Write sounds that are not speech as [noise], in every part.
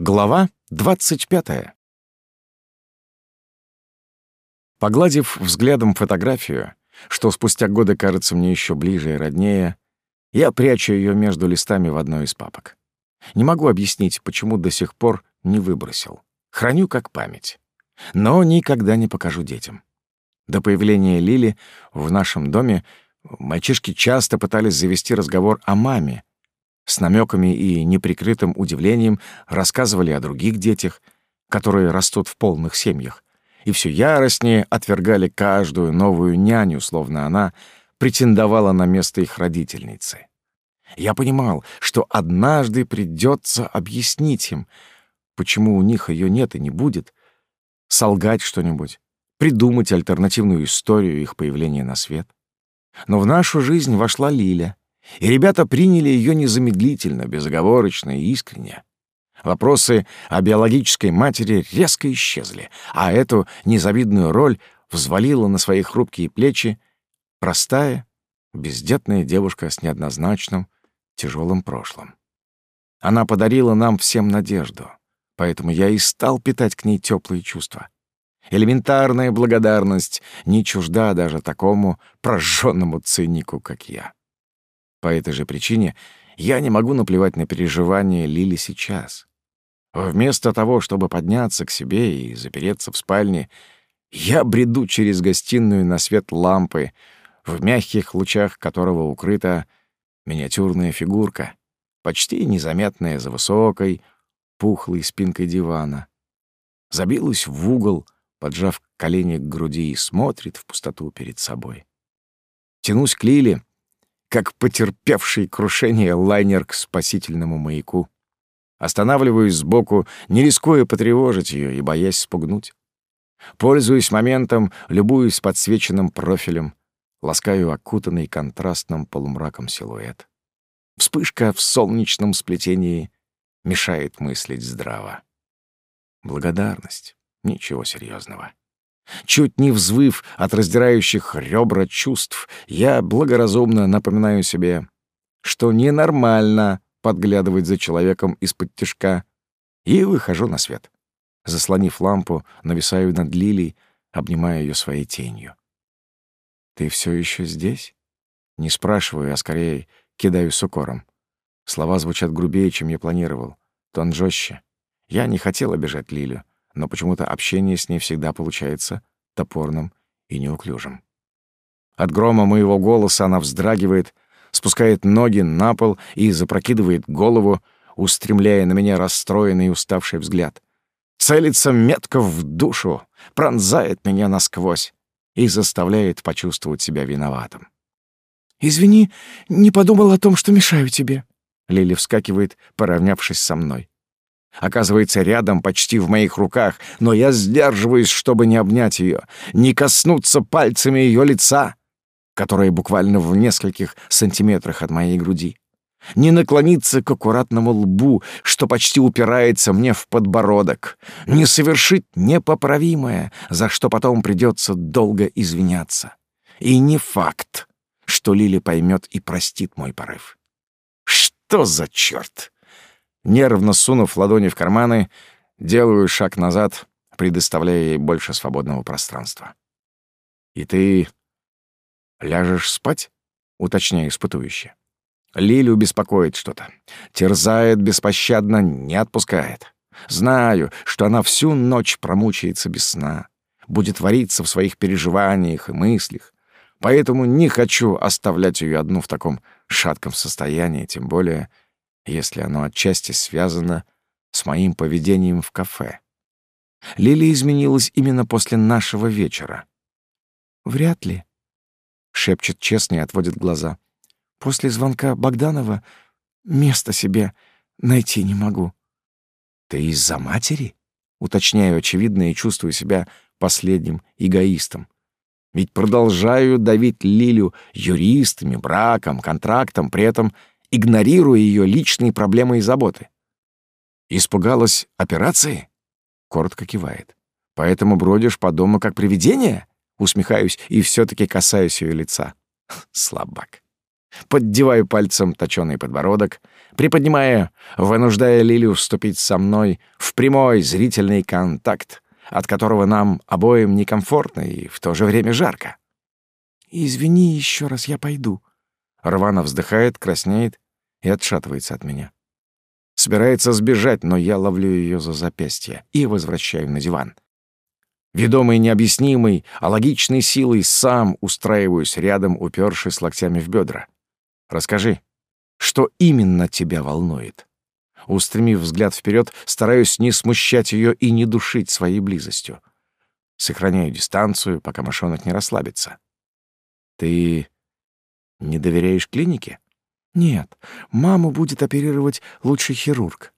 Глава 25. Погладив взглядом фотографию, что спустя годы кажется мне еще ближе и роднее, я прячу ее между листами в одной из папок. Не могу объяснить, почему до сих пор не выбросил. Храню как память. Но никогда не покажу детям. До появления Лили в нашем доме мальчишки часто пытались завести разговор о маме, с намеками и неприкрытым удивлением рассказывали о других детях, которые растут в полных семьях, и все яростнее отвергали каждую новую няню, словно она претендовала на место их родительницы. Я понимал, что однажды придется объяснить им, почему у них ее нет и не будет, солгать что-нибудь, придумать альтернативную историю их появления на свет. Но в нашу жизнь вошла Лиля, и ребята приняли ее незамедлительно, безоговорочно и искренне. Вопросы о биологической матери резко исчезли, а эту незавидную роль взвалила на свои хрупкие плечи простая, бездетная девушка с неоднозначным, тяжелым прошлым. Она подарила нам всем надежду, поэтому я и стал питать к ней теплые чувства. Элементарная благодарность не чужда даже такому прожженному цинику, как я. По этой же причине я не могу наплевать на переживания Лили сейчас. Вместо того, чтобы подняться к себе и запереться в спальне, я бреду через гостиную на свет лампы, в мягких лучах которого укрыта миниатюрная фигурка, почти незаметная за высокой, пухлой спинкой дивана. Забилась в угол, поджав колени к груди и смотрит в пустоту перед собой. Тянусь к Лиле, как потерпевший крушение лайнер к спасительному маяку. Останавливаюсь сбоку, не рискуя потревожить ее и боясь спугнуть. Пользуюсь моментом, любуюсь подсвеченным профилем, ласкаю окутанный контрастным полумраком силуэт. Вспышка в солнечном сплетении мешает мыслить здраво. Благодарность. Ничего серьезного. Чуть не взвыв от раздирающих ребра чувств, я благоразумно напоминаю себе, что ненормально подглядывать за человеком из-под тишка, и выхожу на свет. Заслонив лампу, нависаю над Лилией, обнимая ее своей тенью. «Ты все еще здесь?» Не спрашиваю, а скорее кидаю с укором. Слова звучат грубее, чем я планировал. Тон жестче. Я не хотел обижать Лилю, но почему-то общение с ней всегда получается топорным и неуклюжим. От грома моего голоса она вздрагивает, спускает ноги на пол и запрокидывает голову, устремляя на меня расстроенный и уставший взгляд. Целится метко в душу, пронзает меня насквозь и заставляет почувствовать себя виноватым. «Извини, не подумал о том, что мешаю тебе». Лили вскакивает, поравнявшись со мной оказывается рядом, почти в моих руках, но я сдерживаюсь, чтобы не обнять ее, не коснуться пальцами ее лица, которое буквально в нескольких сантиметрах от моей груди, не наклониться к аккуратному лбу, что почти упирается мне в подбородок, не совершить непоправимое, за что потом придется долго извиняться. И не факт, что Лили поймет и простит мой порыв. Что за черт? Нервно сунув ладони в карманы, делаю шаг назад, предоставляя ей больше свободного пространства. «И ты ляжешь спать?» — уточняю испытующе. Лилю беспокоит что-то. Терзает беспощадно, не отпускает. Знаю, что она всю ночь промучается без сна, будет вариться в своих переживаниях и мыслях, поэтому не хочу оставлять ее одну в таком шатком состоянии, тем более — если оно отчасти связано с моим поведением в кафе. Лили изменилась именно после нашего вечера. «Вряд ли», — шепчет честно и отводит глаза. «После звонка Богданова места себе найти не могу». «Ты из-за матери?» — уточняю очевидно и чувствую себя последним эгоистом. Ведь продолжаю давить Лилю юристами, браком, контрактом, при этом игнорируя ее личные проблемы и заботы. «Испугалась операции?» — коротко кивает. «Поэтому бродишь по дому как привидение?» Усмехаюсь и все таки касаюсь ее лица. [laughs] Слабак. Поддеваю пальцем точёный подбородок, приподнимая, вынуждая Лилю вступить со мной в прямой зрительный контакт, от которого нам обоим некомфортно и в то же время жарко. «Извини еще раз, я пойду». Рвана вздыхает, краснеет и отшатывается от меня. Собирается сбежать, но я ловлю ее за запястье и возвращаю на диван. Ведомый необъяснимой, а логичной силой сам устраиваюсь рядом, упершись локтями в бедра. Расскажи, что именно тебя волнует? Устремив взгляд вперед, стараюсь не смущать ее и не душить своей близостью. Сохраняю дистанцию, пока мошонок не расслабится. Ты не доверяешь клинике? Нет, маму будет оперировать лучший хирург.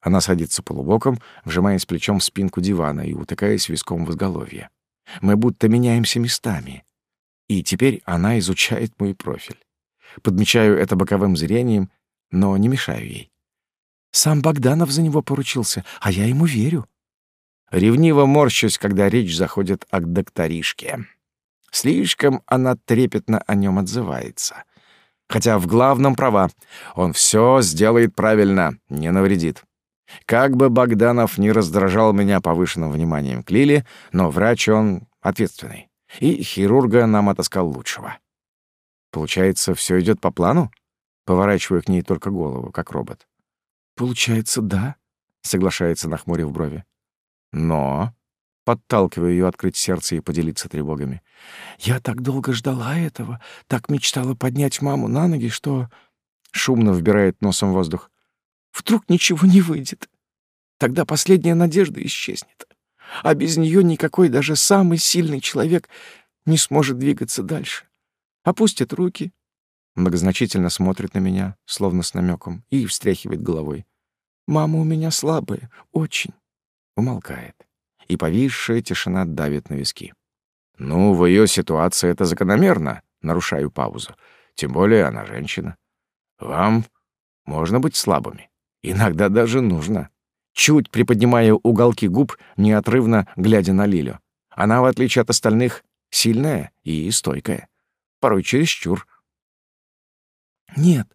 Она садится полубоком, вжимаясь плечом в спинку дивана и утыкаясь виском в изголовье. Мы будто меняемся местами. И теперь она изучает мой профиль. Подмечаю это боковым зрением, но не мешаю ей. Сам Богданов за него поручился, а я ему верю. Ревниво морщусь, когда речь заходит о докторишке. Слишком она трепетно о нем отзывается. Хотя в главном права. Он все сделает правильно, не навредит. Как бы Богданов не раздражал меня повышенным вниманием к Лиле, но врач он ответственный. И хирурга нам отыскал лучшего. Получается, все идет по плану? Поворачиваю к ней только голову, как робот. Получается, да, соглашается, нахмурив брови. Но подталкиваю ее открыть сердце и поделиться тревогами. Я так долго ждала этого, так мечтала поднять маму на ноги, что шумно вбирает носом воздух. Вдруг ничего не выйдет. Тогда последняя надежда исчезнет. А без нее никакой даже самый сильный человек не сможет двигаться дальше опустит руки, многозначительно смотрит на меня, словно с намеком, и встряхивает головой. «Мама у меня слабая, очень». Умолкает, и повисшая тишина давит на виски. «Ну, в ее ситуации это закономерно», — нарушаю паузу. «Тем более она женщина. Вам можно быть слабыми. Иногда даже нужно». Чуть приподнимая уголки губ, неотрывно глядя на Лилю. Она, в отличие от остальных, сильная и стойкая порой чересчур. «Нет,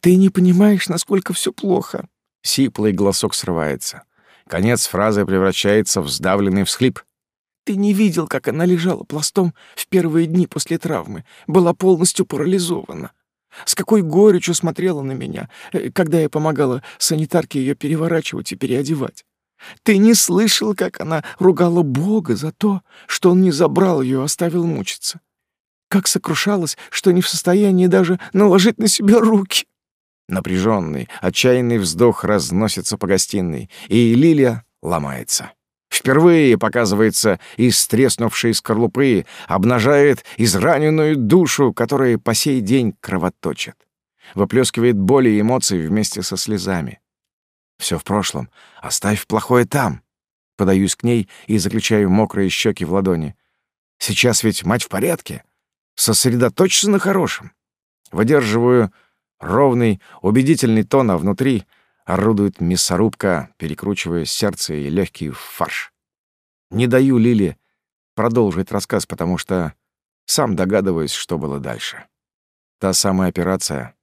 ты не понимаешь, насколько все плохо». Сиплый голосок срывается. Конец фразы превращается в сдавленный всхлип. «Ты не видел, как она лежала пластом в первые дни после травмы, была полностью парализована. С какой горечью смотрела на меня, э, когда я помогала санитарке ее переворачивать и переодевать. Ты не слышал, как она ругала Бога за то, что он не забрал ее, оставил мучиться как сокрушалась, что не в состоянии даже наложить на себя руки. Напряженный, отчаянный вздох разносится по гостиной, и Лилия ломается. Впервые показывается из треснувшей скорлупы, обнажает израненную душу, которая по сей день кровоточит. Выплескивает боли и эмоции вместе со слезами. Все в прошлом. Оставь плохое там. Подаюсь к ней и заключаю мокрые щеки в ладони. Сейчас ведь мать в порядке сосредоточься на хорошем. Выдерживаю ровный, убедительный тон, а внутри орудует мясорубка, перекручивая сердце и легкий фарш. Не даю Лиле продолжить рассказ, потому что сам догадываюсь, что было дальше. Та самая операция,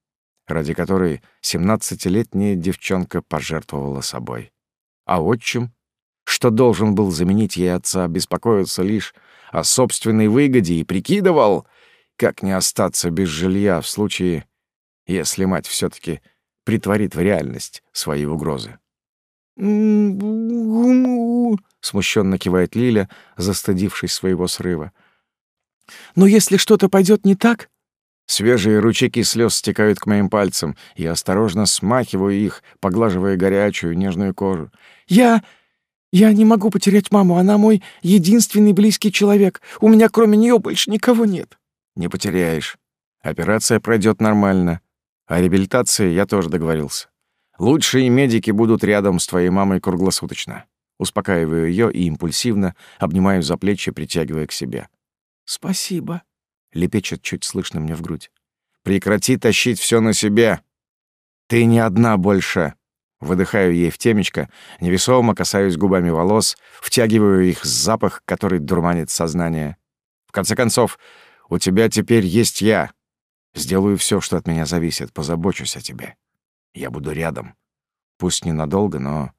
ради которой семнадцатилетняя девчонка пожертвовала собой. А отчим, что должен был заменить ей отца, беспокоился лишь о собственной выгоде и прикидывал, как не остаться без жилья в случае, если мать все таки притворит в реальность свои угрозы? смущенно кивает Лиля, застыдившись своего срыва. «Но если что-то пойдет не так...» Свежие ручейки слез стекают к моим пальцам, и осторожно смахиваю их, поглаживая горячую, нежную кожу. «Я... я не могу потерять маму, она мой единственный близкий человек. У меня кроме нее больше никого нет». Не потеряешь. Операция пройдет нормально. О реабилитации я тоже договорился. Лучшие медики будут рядом с твоей мамой круглосуточно. Успокаиваю ее и импульсивно обнимаю за плечи, притягивая к себе. «Спасибо», — лепечет чуть слышно мне в грудь. «Прекрати тащить все на себе. Ты не одна больше». Выдыхаю ей в темечко, невесомо касаюсь губами волос, втягиваю их запах, который дурманит сознание. В конце концов, у тебя теперь есть я. Сделаю все, что от меня зависит, позабочусь о тебе. Я буду рядом. Пусть ненадолго, но...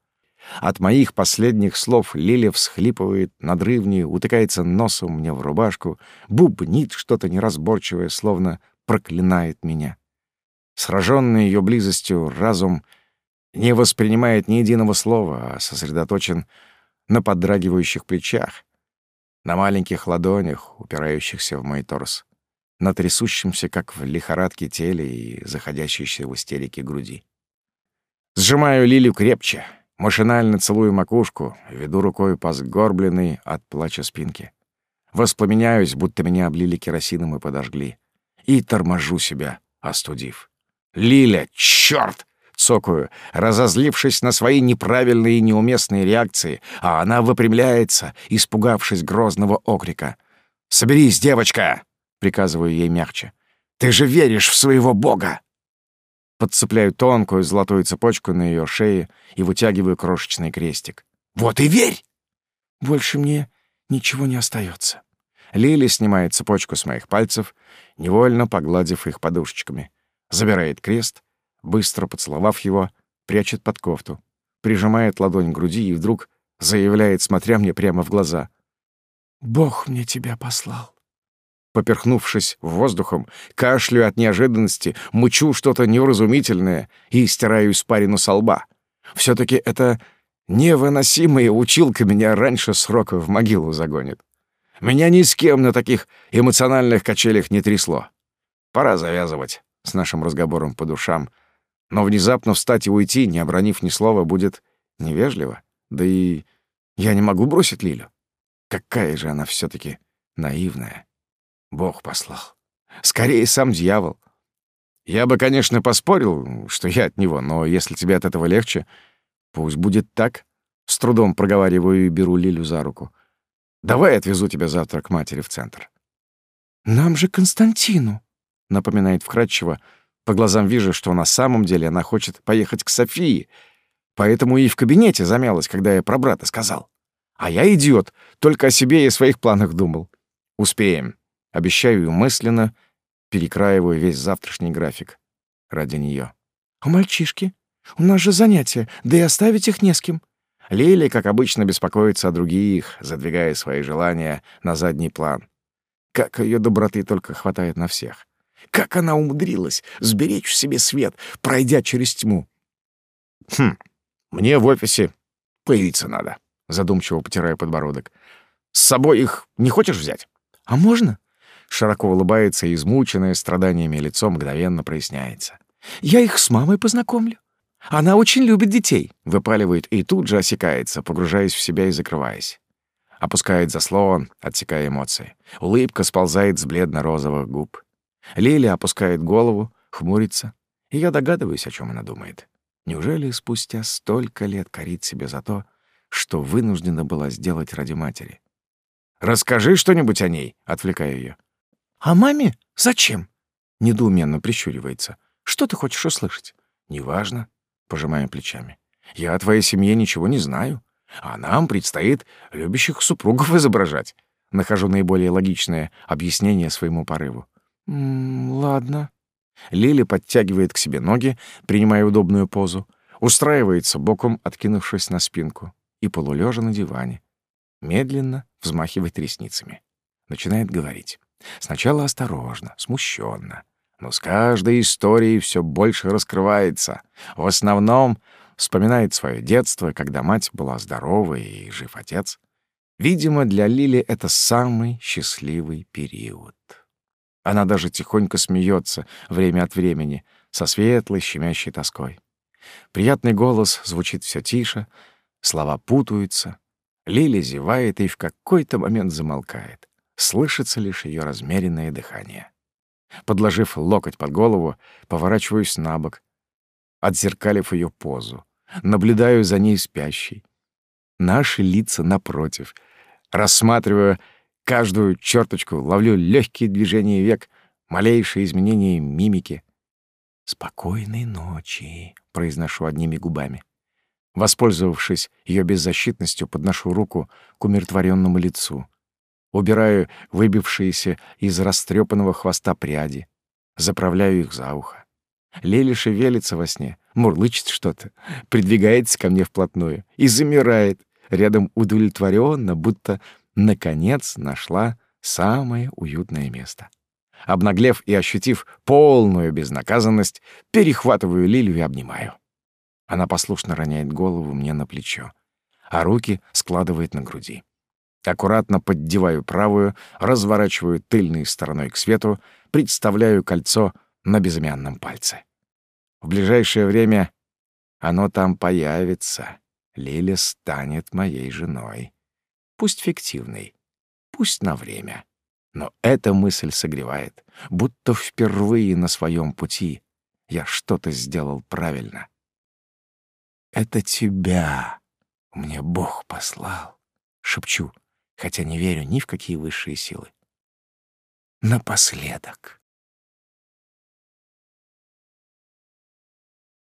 От моих последних слов Лиля всхлипывает надрывнее, утыкается носом мне в рубашку, бубнит что-то неразборчивое, словно проклинает меня. Сраженный ее близостью, разум не воспринимает ни единого слова, а сосредоточен на подрагивающих плечах, на маленьких ладонях, упирающихся в мой торс, на трясущемся, как в лихорадке теле и заходящейся в истерике груди. Сжимаю Лилю крепче, машинально целую макушку, веду рукой по сгорбленной от плача спинке. Воспламеняюсь, будто меня облили керосином и подожгли. И торможу себя, остудив. «Лиля, чёрт!» цокаю, разозлившись на свои неправильные и неуместные реакции, а она выпрямляется, испугавшись грозного окрика. «Соберись, девочка!» — приказываю ей мягче. «Ты же веришь в своего бога!» Подцепляю тонкую золотую цепочку на ее шее и вытягиваю крошечный крестик. «Вот и верь!» «Больше мне ничего не остается. Лили снимает цепочку с моих пальцев, невольно погладив их подушечками. Забирает крест, быстро поцеловав его, прячет под кофту, прижимает ладонь к груди и вдруг заявляет, смотря мне прямо в глаза. «Бог мне тебя послал». Поперхнувшись воздухом, кашлю от неожиданности, мучу что-то невразумительное и стираю испарину со лба. все таки это невыносимая училка меня раньше срока в могилу загонит. Меня ни с кем на таких эмоциональных качелях не трясло. Пора завязывать с нашим разговором по душам — но внезапно встать и уйти, не обронив ни слова, будет невежливо. Да и я не могу бросить Лилю. Какая же она все таки наивная. Бог послал. Скорее, сам дьявол. Я бы, конечно, поспорил, что я от него, но если тебе от этого легче, пусть будет так. С трудом проговариваю и беру Лилю за руку. Давай отвезу тебя завтра к матери в центр. «Нам же Константину», — напоминает вкратчиво, по глазам вижу, что на самом деле она хочет поехать к Софии, поэтому и в кабинете замялась, когда я про брата сказал. А я идиот, только о себе и о своих планах думал. Успеем. Обещаю мысленно, перекраиваю весь завтрашний график ради нее. А мальчишки? У нас же занятия, да и оставить их не с кем. Лили, как обычно, беспокоится о других, задвигая свои желания на задний план. Как ее доброты только хватает на всех. Как она умудрилась сберечь в себе свет, пройдя через тьму? Хм, мне в офисе появиться надо, задумчиво потирая подбородок. С собой их не хочешь взять? А можно? Широко улыбается и измученное страданиями лицо мгновенно проясняется. Я их с мамой познакомлю. Она очень любит детей. Выпаливает и тут же осекается, погружаясь в себя и закрываясь. Опускает заслон, отсекая эмоции. Улыбка сползает с бледно-розовых губ. Лиля опускает голову, хмурится, и я догадываюсь, о чем она думает. Неужели спустя столько лет корит себе за то, что вынуждена была сделать ради матери? «Расскажи что-нибудь о ней», — отвлекаю ее. «А маме? Зачем?» — недоуменно прищуривается. «Что ты хочешь услышать?» «Неважно», — пожимаю плечами. «Я о твоей семье ничего не знаю, а нам предстоит любящих супругов [laughs] изображать». Нахожу наиболее логичное объяснение своему порыву. «М ладно». Лили подтягивает к себе ноги, принимая удобную позу, устраивается боком, откинувшись на спинку, и полулежа на диване. Медленно взмахивает ресницами. Начинает говорить. Сначала осторожно, смущенно, но с каждой историей все больше раскрывается. В основном вспоминает свое детство, когда мать была здорова и жив отец. Видимо, для Лили это самый счастливый период. Она даже тихонько смеется время от времени, со светлой, щемящей тоской. Приятный голос звучит все тише, слова путаются. Лили зевает и в какой-то момент замолкает. Слышится лишь ее размеренное дыхание. Подложив локоть под голову, поворачиваюсь на бок, отзеркалив ее позу. Наблюдаю за ней спящей. Наши лица напротив. Рассматриваю Каждую черточку ловлю легкие движения век, малейшие изменения мимики. «Спокойной ночи», — произношу одними губами. Воспользовавшись ее беззащитностью, подношу руку к умиротворенному лицу. Убираю выбившиеся из растрепанного хвоста пряди, заправляю их за ухо. Лили шевелится во сне, мурлычет что-то, придвигается ко мне вплотную и замирает рядом удовлетворенно, будто, наконец, нашла самое уютное место. Обнаглев и ощутив полную безнаказанность, перехватываю Лилю и обнимаю. Она послушно роняет голову мне на плечо, а руки складывает на груди. Аккуратно поддеваю правую, разворачиваю тыльной стороной к свету, представляю кольцо на безымянном пальце. В ближайшее время оно там появится. Лиля станет моей женой. Пусть фиктивной, пусть на время. Но эта мысль согревает, будто впервые на своем пути я что-то сделал правильно. «Это тебя мне Бог послал», — шепчу, хотя не верю ни в какие высшие силы. Напоследок.